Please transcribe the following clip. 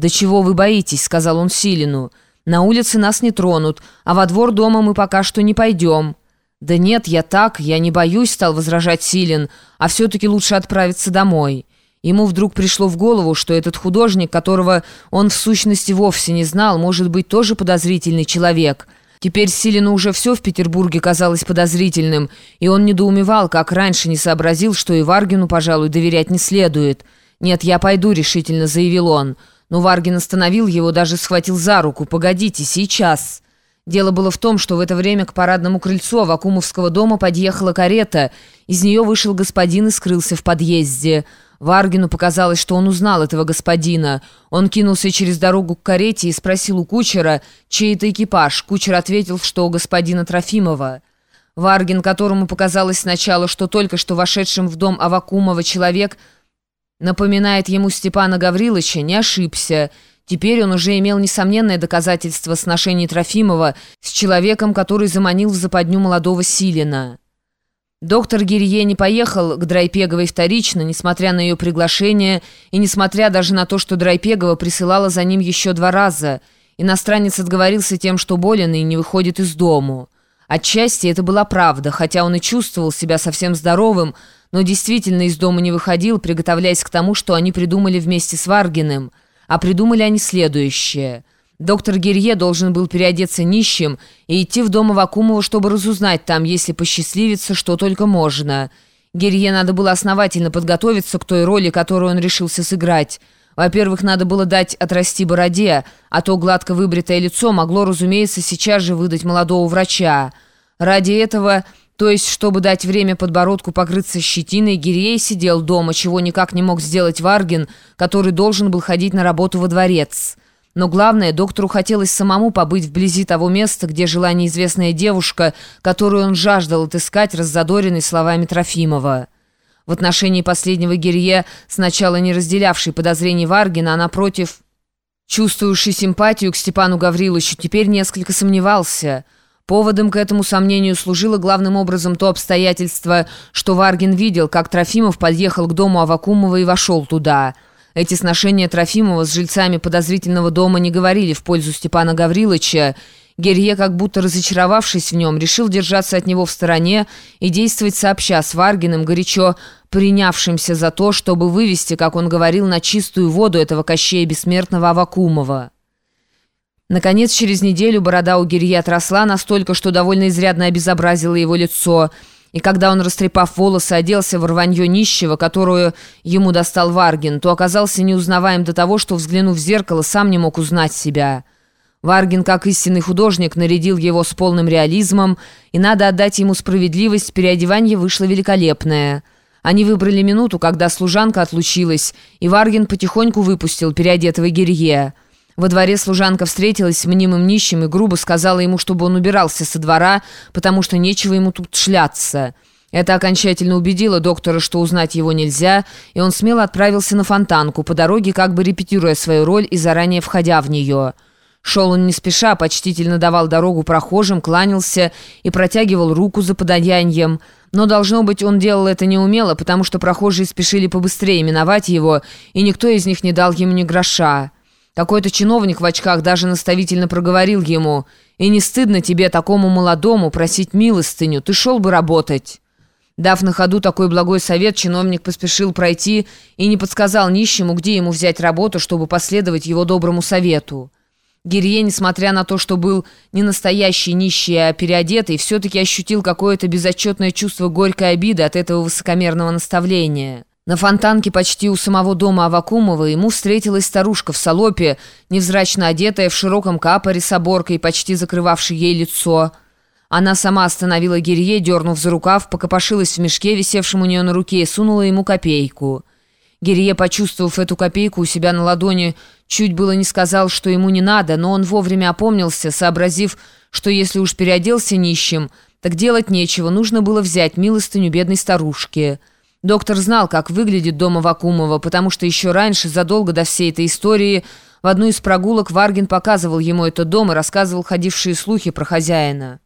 «Да чего вы боитесь?» — сказал он Силину. «На улице нас не тронут, а во двор дома мы пока что не пойдем». «Да нет, я так, я не боюсь», — стал возражать Силин, «а все-таки лучше отправиться домой». Ему вдруг пришло в голову, что этот художник, которого он в сущности вовсе не знал, может быть тоже подозрительный человек. Теперь Силину уже все в Петербурге казалось подозрительным, и он недоумевал, как раньше не сообразил, что и Варгину, пожалуй, доверять не следует. «Нет, я пойду», — решительно заявил он. Но Варгин остановил его, даже схватил за руку. «Погодите, сейчас». Дело было в том, что в это время к парадному крыльцу Авакумовского дома подъехала карета. Из нее вышел господин и скрылся в подъезде. Варгину показалось, что он узнал этого господина. Он кинулся через дорогу к карете и спросил у кучера, чей это экипаж. Кучер ответил, что у господина Трофимова. Варгин, которому показалось сначала, что только что вошедшим в дом Авакумова человек напоминает ему Степана Гавриловича, не ошибся – Теперь он уже имел несомненное доказательство сношений Трофимова с человеком, который заманил в западню молодого Силина. Доктор Гирье не поехал к Драйпеговой вторично, несмотря на ее приглашение, и несмотря даже на то, что Драйпегова присылала за ним еще два раза. Иностранец отговорился тем, что болен и не выходит из дому. Отчасти это была правда, хотя он и чувствовал себя совсем здоровым, но действительно из дома не выходил, приготовляясь к тому, что они придумали вместе с Варгиным – а придумали они следующее. Доктор Герье должен был переодеться нищим и идти в дом Авакумова, чтобы разузнать там, если посчастливится, что только можно. Герье надо было основательно подготовиться к той роли, которую он решился сыграть. Во-первых, надо было дать отрасти бороде, а то гладко выбритое лицо могло, разумеется, сейчас же выдать молодого врача. Ради этого... То есть, чтобы дать время подбородку покрыться щетиной, Гирей сидел дома, чего никак не мог сделать Варгин, который должен был ходить на работу во дворец. Но главное, доктору хотелось самому побыть вблизи того места, где жила неизвестная девушка, которую он жаждал отыскать, раззадоренный словами Трофимова. В отношении последнего Гирье, сначала не разделявший подозрений Варгина, а напротив, чувствующий симпатию к Степану Гавриловичу, теперь несколько сомневался – Поводом к этому сомнению служило главным образом то обстоятельство, что Варгин видел, как Трофимов подъехал к дому Авакумова и вошел туда. Эти сношения Трофимова с жильцами подозрительного дома не говорили в пользу Степана Гавриловича. Герье, как будто разочаровавшись в нем, решил держаться от него в стороне и действовать сообща с Варгиным, горячо принявшимся за то, чтобы вывести, как он говорил, на чистую воду этого Кощея Бессмертного Авакумова. Наконец, через неделю борода у Гирьи отросла настолько, что довольно изрядно обезобразила его лицо. И когда он, растрепав волосы, оделся в рванье нищего, которую ему достал Варгин, то оказался неузнаваем до того, что, взглянув в зеркало, сам не мог узнать себя. Варгин, как истинный художник, нарядил его с полным реализмом, и надо отдать ему справедливость, переодевание вышло великолепное. Они выбрали минуту, когда служанка отлучилась, и Варгин потихоньку выпустил переодетого Гирье. Во дворе служанка встретилась с мнимым нищим и грубо сказала ему, чтобы он убирался со двора, потому что нечего ему тут шляться. Это окончательно убедило доктора, что узнать его нельзя, и он смело отправился на фонтанку, по дороге как бы репетируя свою роль и заранее входя в нее. Шел он не спеша, почтительно давал дорогу прохожим, кланялся и протягивал руку за подаянием. Но, должно быть, он делал это неумело, потому что прохожие спешили побыстрее миновать его, и никто из них не дал ему ни гроша. Какой-то чиновник в очках даже наставительно проговорил ему, «И не стыдно тебе, такому молодому, просить милостыню, ты шел бы работать». Дав на ходу такой благой совет, чиновник поспешил пройти и не подсказал нищему, где ему взять работу, чтобы последовать его доброму совету. Гирье, несмотря на то, что был не настоящий нищий, а переодетый, все-таки ощутил какое-то безотчетное чувство горькой обиды от этого высокомерного наставления. На фонтанке почти у самого дома Авакумова ему встретилась старушка в салопе, невзрачно одетая в широком капоре с оборкой, почти закрывавшей ей лицо. Она сама остановила Гирье, дернув за рукав, покопошилась в мешке, висевшем у нее на руке, и сунула ему копейку. Гирье, почувствовав эту копейку у себя на ладони, чуть было не сказал, что ему не надо, но он вовремя опомнился, сообразив, что если уж переоделся нищим, так делать нечего, нужно было взять милостыню бедной старушки. Доктор знал, как выглядит дом Авакумова, потому что еще раньше, задолго до всей этой истории, в одну из прогулок Варгин показывал ему этот дом и рассказывал ходившие слухи про хозяина.